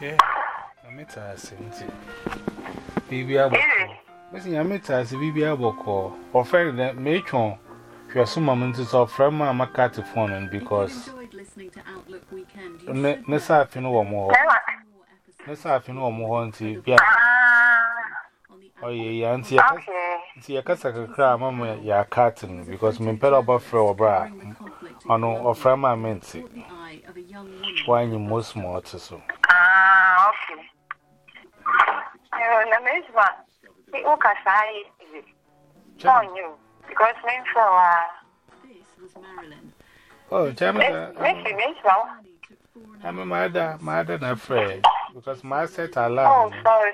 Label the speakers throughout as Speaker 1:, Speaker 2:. Speaker 1: Yeah, I'm it as in Bibi Aboko. Missing eh. a mit as Bibi or fair matron, if you assume eh, a moment is my cat to phone because Miss Afin or more. Miss Afin or more, Auntie. Oh, yeah, Auntie. See, I can't say Mamma, your carton, because my pedal buffer or bra, or no, or from my minty. Why you most more to so. mesma e o kasai e sonho because oh for a Oh, Jama, I'm a mother, mother, and afraid because my set alarm. Oh, sorry.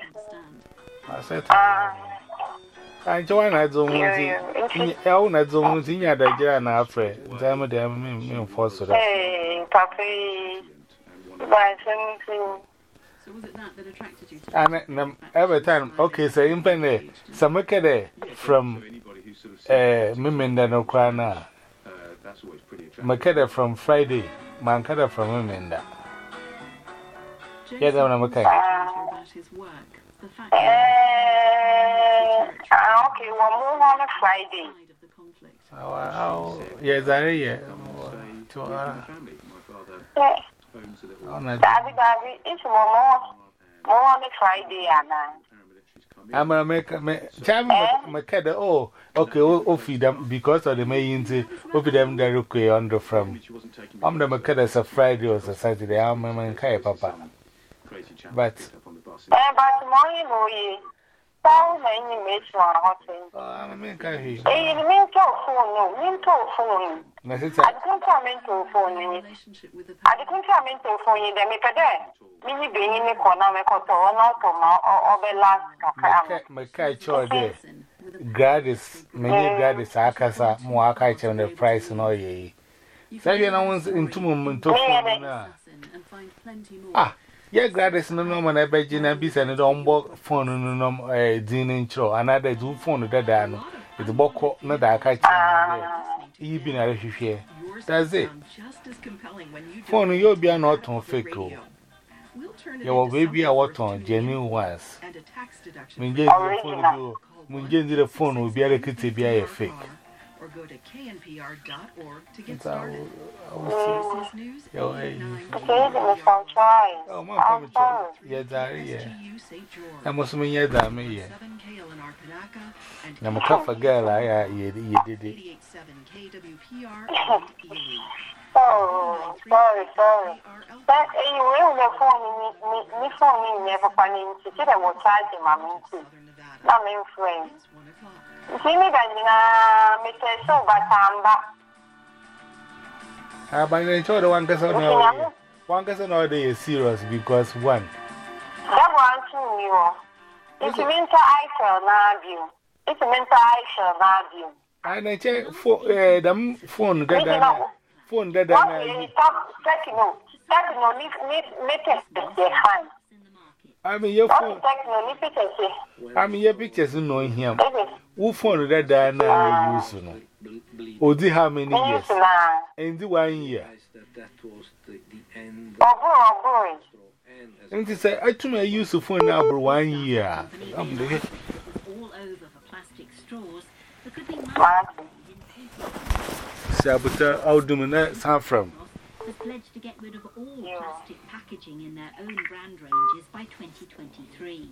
Speaker 1: My set alarm. I join at the moon. I own at the moon. Zinia, the jar and afraid. Jama, the mean force. Hey, Papa. Why, So was it that that attracted you to And every time, okay, so in Pene, so make it from eh, Miminda no Krana. Make it from Friday, Mankada from Miminda. Yeah, that one I'm okay. About his eh, okay, we'll move on to Friday. Oh, wow. Yes, I hear you. Yeah. Oh, daddy, Daddy, it's more, more Friday, I'm gonna make a eh? oh, okay, oh, oh, feed them because of the main thing, Oh, open them the rookie under from. I'm the make a Friday or a Saturday, I'm a Papa. But, eh, but, more, Báwo ni ẹyin méjì wọn àwọn ti ń? Àmì nǹkan yìí. Èyí ni mi ń tọ̀ fóònù, a ń tọ̀ fóònù. Àdìkúntà mi ń tọ̀ fóònù yìí. Àdìkúntà mi ń tọ̀ fóònù yìí dẹ̀ mi pẹ̀ dẹ̀. Mi ní bẹ̀yìn ní kọ̀ náà mẹ́kọ̀ tọ̀ ọ́ náà tọ̀ mọ́ ọbẹ̀ láti kàkà mi. Gradis, mẹ̀yẹ gradis àkàsà mu àkà ìkyẹ̀ ní price náà yẹ yìí. Sẹ́yìn náà wọ́n ń túmọ̀ ntọ̀ fóònù Ah! Yeah, gratis no no man ebe jina bi se ne don bo phone no eh, no eh din nchiro another do phone da da no. It boko na da aka chi. Yi bi na rehwehwe. That's it. Phone yo bia na oton fake o. Oh. Ye wo we bia genuine ones. Mun je phone bi o. Mun je phone obi ara kiti bia a fake or go to
Speaker 2: knpr.org to get
Speaker 1: started. Business News Yo, hey. Oh, my I'm sorry. Yeah, that, yeah. I'm also me, yeah, that, me, yeah. I'm a girl, I, yeah, did it. Oh, sorry, sorry. But you will the phone ni ni ni phone ni ni papa ni nti ti da charge mama nti. Na me friend. Nti ni da ni na me te so batamba. Ah, but you enjoy the one person now. One person all day serious because one. That one too me wo. It's winter I shall not you. It's winter I shall not you. I na che for eh them phone gather phone that I mean, I mean, your phone, I mean, your pictures, in know, him. Who phone that I now use? Or do how many years? And the one year. That was Oh, boy, boy. And to say, I took my use of phone now for one year. I'm all over for plastic straws. There could be. Sabuta, Aldumina, Sanfram. Has pledged to get rid of all plastic packaging in their own brand ranges by 2023.